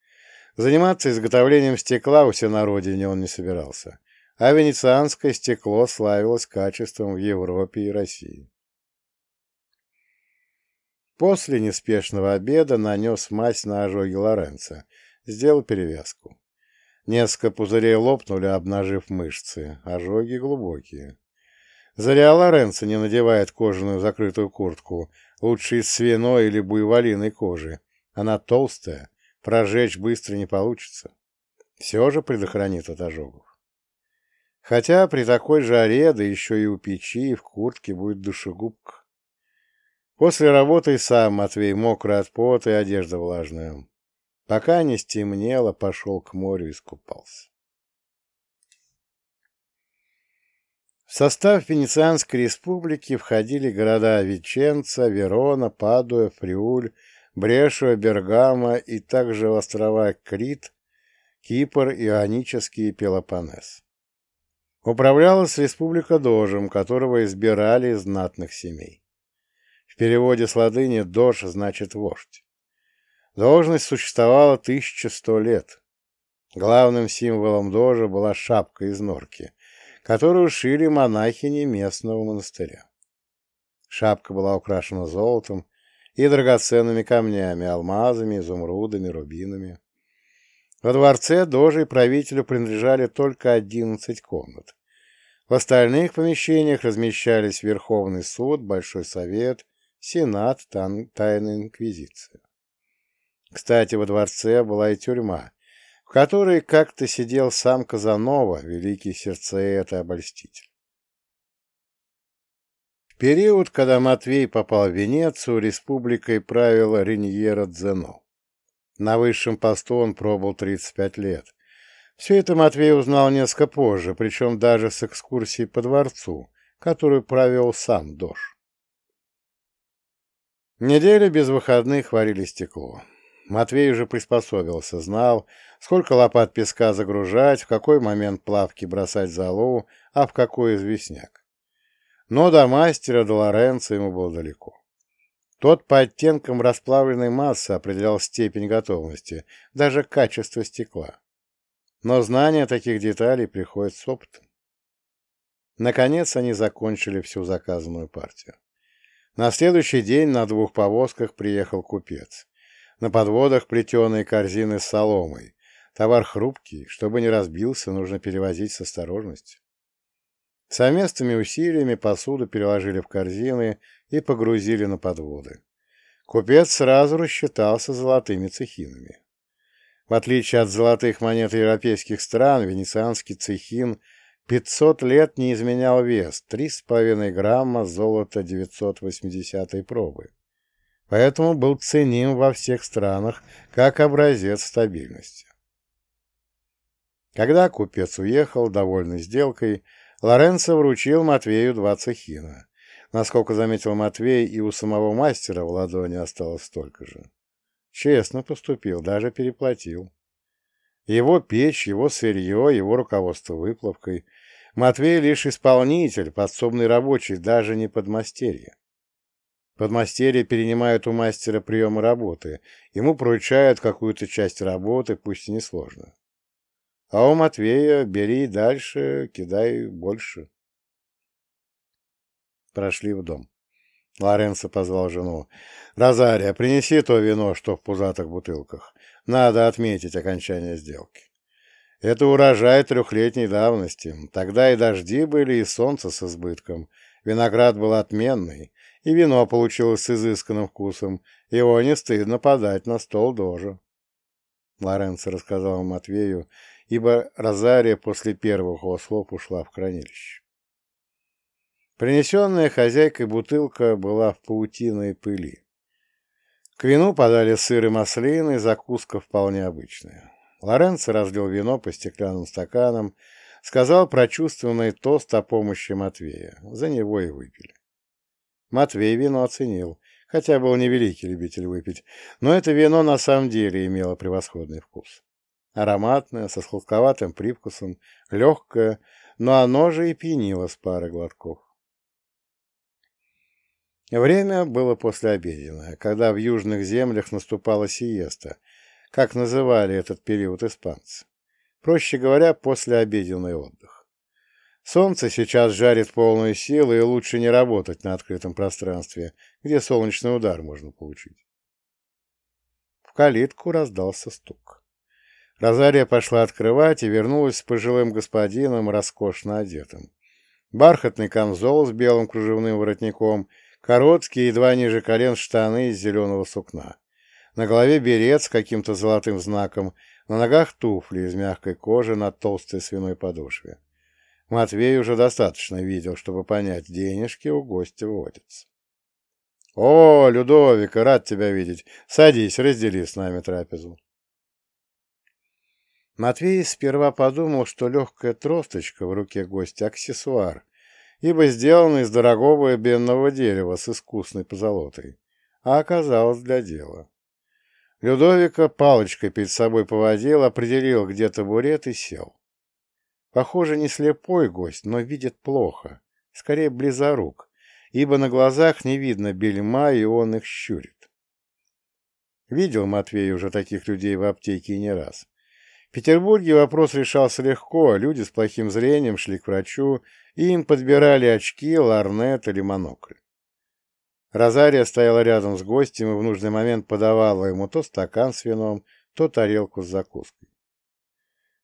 Заниматься изготовлением стекла у себя на родине он не собирался, а венецианское стекло славилось качеством в Европе и России. После неспешного обеда нанес мазь на ожоги Лоренца, сделал перевязку. Несколько пузырей лопнули, обнажив мышцы, ожоги глубокие. Зря Лоренцо не надевает кожаную закрытую куртку, лучше из свиной или буйволиной кожи, Она толстая, прожечь быстро не получится. Все же предохранит от ожогов. Хотя при такой жаре, да еще и у печи, в куртке будет душегубка. После работы и сам Матвей мокрый от пота и одежда влажная. Пока не стемнело, пошел к морю и искупался. В состав Венецианской республики входили города Веченца, Верона, Падуя, Фриуль, Брешуа, Бергамо и также острова Крит, Кипр, Ионический и Пелопоннес. Управлялась республика Дожем, которого избирали из знатных семей. В переводе с латыни «дож» значит «вождь». Должность существовала 1100 лет. Главным символом дожа была шапка из норки, которую шили монахини местного монастыря. Шапка была украшена золотом и драгоценными камнями, алмазами, изумрудами, рубинами. Во дворце дожи и правителю принадлежали только 11 комнат. В остальных помещениях размещались Верховный суд, Большой совет, Сенат, Тайная инквизиция. Кстати, во дворце была и тюрьма, в которой как-то сидел сам Казанова, великий сердцеед и обольститель. В период, когда Матвей попал в Венецию, республикой правила Риньера Дзено. На высшем посту он пробыл 35 лет. Все это Матвей узнал несколько позже, причем даже с экскурсии по дворцу, которую провел сам Дош. Неделю без выходных варили стекло. Матвей уже приспособился, знал, сколько лопат песка загружать, в какой момент плавки бросать золу, а в какой известняк. Но до мастера, до Лоренца ему было далеко. Тот по оттенкам расплавленной массы определял степень готовности, даже качество стекла. Но знание таких деталей приходит с опытом. Наконец они закончили всю заказанную партию. На следующий день на двух повозках приехал купец. На подводах плетеные корзины с соломой. Товар хрупкий, чтобы не разбился, нужно перевозить с осторожностью. Совместными усилиями посуду переложили в корзины и погрузили на подводы. Купец сразу рассчитался золотыми цехинами. В отличие от золотых монет европейских стран, венецианский цехин 500 лет не изменял вес, 3,5 грамма золота 980 пробы поэтому был ценим во всех странах как образец стабильности. Когда купец уехал, довольный сделкой, Лоренцо вручил Матвею два цехина. Насколько заметил Матвей, и у самого мастера в ладони осталось столько же. Честно поступил, даже переплатил. Его печь, его сырье, его руководство выплавкой. Матвей лишь исполнитель, подсобный рабочий, даже не подмастерье. Подмастерье перенимают у мастера приемы работы, ему поручают какую-то часть работы, пусть и несложно. А у Матвея бери дальше, кидай больше. Прошли в дом. Лоренцо позвал жену. «Розария, принеси то вино, что в пузатых бутылках. Надо отметить окончание сделки. Это урожай трехлетней давности. Тогда и дожди были, и солнце с избытком. Виноград был отменный, и вино получилось с изысканным вкусом, его не стыдно подать на стол дожа. Лоренцо рассказал Матвею, ибо Розария после первых его слов ушла в хранилище. Принесенная хозяйкой бутылка была в паутиной пыли. К вину подали сыр и маслины, закуска вполне обычная. Лоренцо разлил вино по стеклянным стаканам, сказал прочувствованный тост о помощи Матвея. За него и выпили. Матвей вино оценил, хотя был невеликий любитель выпить, но это вино на самом деле имело превосходный вкус. Ароматное, со сладковатым привкусом, легкое, но оно же и пьянило с пары глотков. Время было послеобеденное, когда в южных землях наступала сиеста, как называли этот период испанцы. Проще говоря, послеобеденный отдых. Солнце сейчас жарит полную силу, и лучше не работать на открытом пространстве, где солнечный удар можно получить. В калитку раздался стук. Розария пошла открывать и вернулась с пожилым господином, роскошно одетым. Бархатный камзол с белым кружевным воротником, короткие, едва ниже колен штаны из зеленого сукна. На голове берет с каким-то золотым знаком, на ногах туфли из мягкой кожи на толстой свиной подошве. Матвей уже достаточно видел, чтобы понять, денежки у гостя водятся. — О, Людовика, рад тебя видеть. Садись, раздели с нами трапезу. Матвей сперва подумал, что легкая тросточка в руке гостя — аксессуар, ибо сделана из дорогого бенного дерева с искусной позолотой, а оказалось для дела. Людовика палочкой перед собой поводил, определил, где табурет и сел. Похоже, не слепой гость, но видит плохо, скорее близорук, ибо на глазах не видно бельма, и он их щурит. Видел Матвей уже таких людей в аптеке не раз. Петербурге вопрос решался легко, люди с плохим зрением шли к врачу, и им подбирали очки, ларнет или монокль. Розария стояла рядом с гостем и в нужный момент подавала ему то стакан с вином, то тарелку с закуской.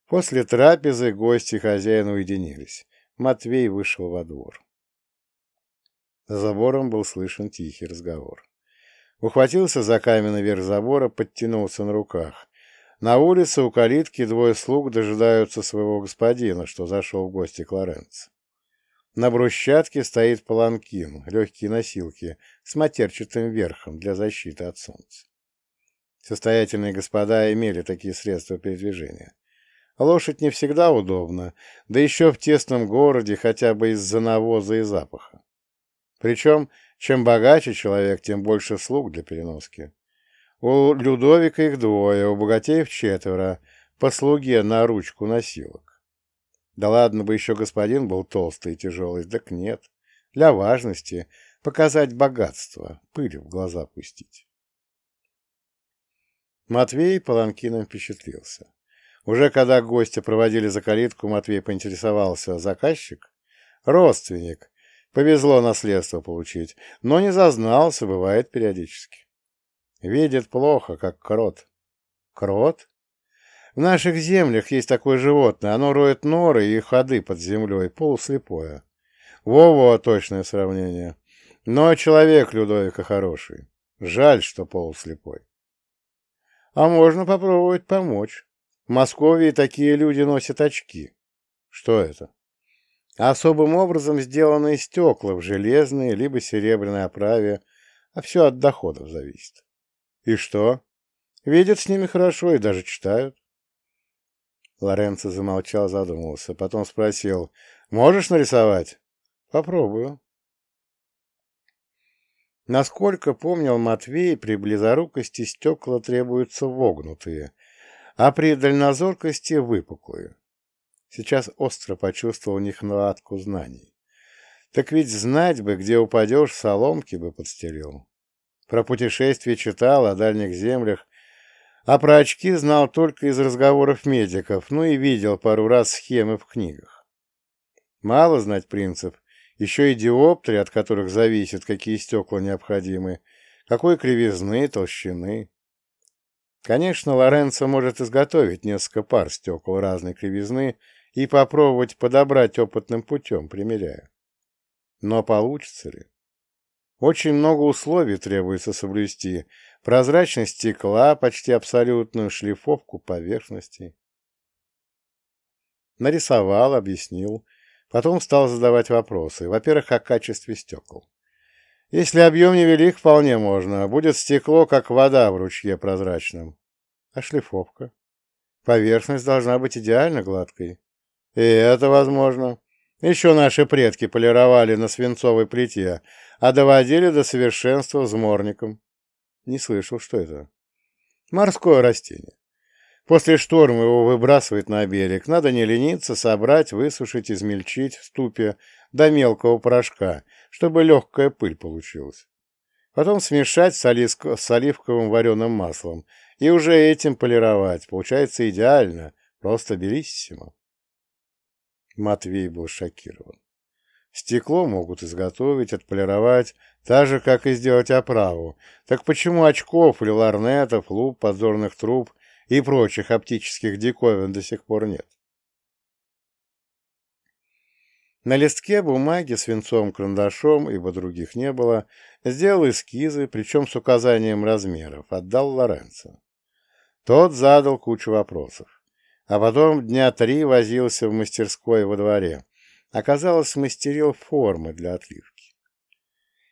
После трапезы гости и хозяин уединились. Матвей вышел во двор. За забором был слышен тихий разговор. Ухватился за каменный верх забора, подтянулся на руках. На улице у калитки двое слуг дожидаются своего господина, что зашел в гости к Лоренцо. На брусчатке стоит паланкин, легкие носилки, с матерчатым верхом для защиты от солнца. Состоятельные господа имели такие средства передвижения. Лошадь не всегда удобна, да еще в тесном городе хотя бы из-за навоза и запаха. Причем, чем богаче человек, тем больше слуг для переноски. У Людовика их двое, у богатеев четверо, по слуге на ручку носилок. Да ладно бы еще господин был толстый и тяжелый, так нет. Для важности показать богатство, пыль в глаза пустить. Матвей Паланкиным впечатлился. Уже когда гостя проводили за калитку, Матвей поинтересовался, заказчик? Родственник. Повезло наследство получить, но не зазнался, бывает периодически. Видит плохо, как крот. Крот? В наших землях есть такое животное. Оно роет норы и ходы под землей, полуслепое. Во-во, точное сравнение. Но человек Людовика хороший. Жаль, что полуслепой. А можно попробовать помочь. В Москве такие люди носят очки. Что это? Особым образом сделанные стекла в железной либо серебряной оправе, а все от доходов зависит. И что? Видят с ними хорошо и даже читают. Лоренцо замолчал, задумался. Потом спросил, «Можешь нарисовать?» «Попробую». Насколько помнил Матвей, при близорукости стекла требуются вогнутые, а при дальнозоркости — выпуклые. Сейчас остро почувствовал нехватку знаний. Так ведь знать бы, где упадешь, соломки бы подстелил. Про путешествие читал о дальних землях, а про очки знал только из разговоров медиков, ну и видел пару раз схемы в книгах. Мало знать принцип, еще и диоптрии, от которых зависит, какие стекла необходимы, какой кривизны, толщины. Конечно, Лоренцо может изготовить несколько пар стекол разной кривизны и попробовать подобрать опытным путем, примеряя. Но получится ли? Очень много условий требуется соблюсти, прозрачность стекла, почти абсолютную шлифовку поверхности. Нарисовал, объяснил, потом стал задавать вопросы. Во-первых, о качестве стекол. Если объем невелик, вполне можно. Будет стекло, как вода в ручье прозрачном. А шлифовка? Поверхность должна быть идеально гладкой. И это возможно. Еще наши предки полировали на свинцовой плите, а доводили до совершенства взморником. Не слышал, что это. Морское растение. После шторма его выбрасывают на берег. Надо не лениться, собрать, высушить, измельчить в ступе до мелкого порошка, чтобы легкая пыль получилась. Потом смешать с, олиск... с оливковым вареным маслом и уже этим полировать. Получается идеально, просто белиссимо. Матвей был шокирован. Стекло могут изготовить, отполировать, так же, как и сделать оправу. Так почему очков или ларнетов, луп, подзорных труб и прочих оптических диковин до сих пор нет? На листке бумаги свинцовым карандашом, ибо других не было, сделал эскизы, причем с указанием размеров, отдал Лоренцо. Тот задал кучу вопросов. А потом дня три возился в мастерской во дворе. Оказалось, мастерил формы для отливки.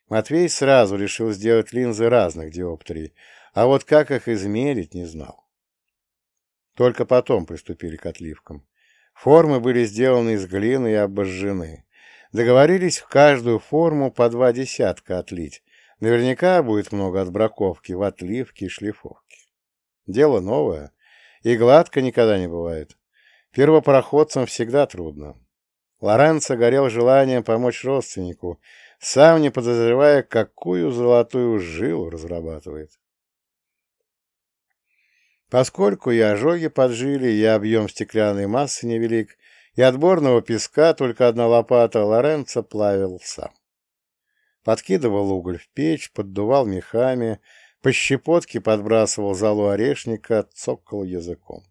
Матвей сразу решил сделать линзы разных диоптрий, а вот как их измерить, не знал. Только потом приступили к отливкам. Формы были сделаны из глины и обожжены. Договорились в каждую форму по два десятка отлить. Наверняка будет много отбраковки в отливке и шлифовке. Дело новое, и гладко никогда не бывает. Первопроходцам всегда трудно. Лоренцо горел желанием помочь родственнику, сам не подозревая, какую золотую жилу разрабатывает. Поскольку и ожоги поджили, и объем стеклянной массы невелик, и отборного песка только одна лопата Лоренцо плавил сам. Подкидывал уголь в печь, поддувал мехами, по щепотке подбрасывал залу орешника, цокал языком.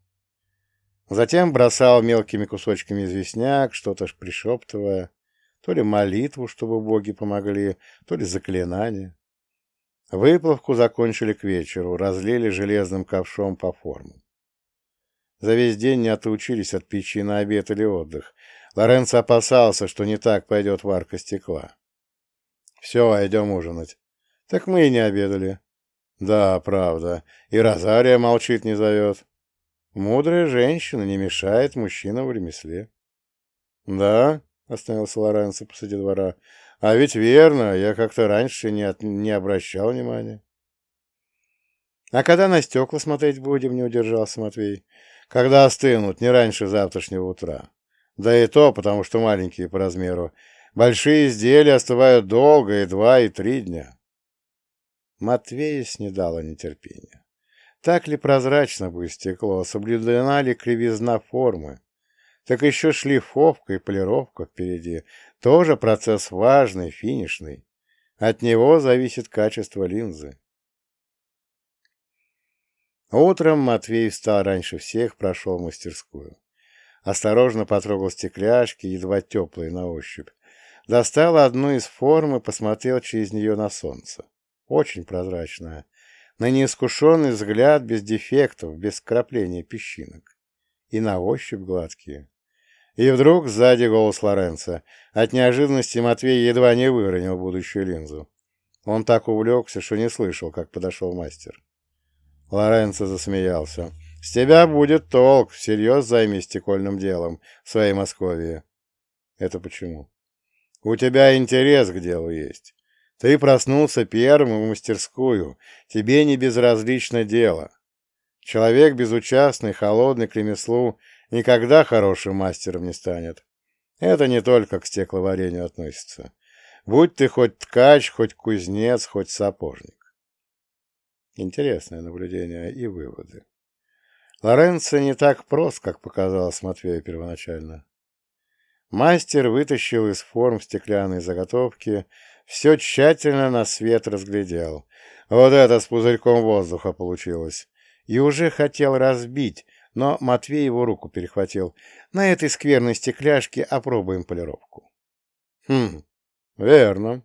Затем бросал мелкими кусочками известняк, что-то ж пришептывая, то ли молитву, чтобы боги помогли, то ли заклинание. Выплавку закончили к вечеру, разлили железным ковшом по форму. За весь день не отучились от печи на обед или отдых. Лоренцо опасался, что не так пойдет варка стекла. «Все, идем ужинать». «Так мы и не обедали». «Да, правда. И Розария молчит, не зовет». «Мудрая женщина не мешает мужчинам в ремесле». «Да?» — остановился Лоренцо посреди двора. А ведь верно, я как-то раньше не, от... не обращал внимания. А когда на стекла смотреть будем, не удержался Матвей. Когда остынут, не раньше завтрашнего утра. Да и то, потому что маленькие по размеру. Большие изделия остывают долго, и два, и три дня. Матвея снедало нетерпение. Так ли прозрачно будет стекло, соблюдена ли кривизна формы? Так еще шлифовка и полировка впереди. Тоже процесс важный, финишный. От него зависит качество линзы. Утром Матвей встал раньше всех, прошел в мастерскую. Осторожно потрогал стекляшки, едва теплые на ощупь. Достал одну из форм и посмотрел через нее на солнце. Очень прозрачная. На неискушенный взгляд без дефектов, без крапления песчинок. И на ощупь гладкие. И вдруг сзади голос Лоренца. От неожиданности Матвей едва не выронил будущую линзу. Он так увлекся, что не слышал, как подошел мастер. Лоренцо засмеялся. «С тебя будет толк, всерьез займись стекольным делом в своей Москве». «Это почему?» «У тебя интерес к делу есть. Ты проснулся первым в мастерскую, тебе не безразлично дело. Человек безучастный, холодный к ремеслу никогда хорошим мастером не станет. Это не только к стекловарению относится. Будь ты хоть ткач, хоть кузнец, хоть сапожник. Интересное наблюдение и выводы. Лоренцо не так прост, как показалось Матвею первоначально. Мастер вытащил из форм стеклянной заготовки, все тщательно на свет разглядел. Вот это с пузырьком воздуха получилось. И уже хотел разбить, но Матвей его руку перехватил. На этой скверной стекляшке опробуем полировку. Хм, верно.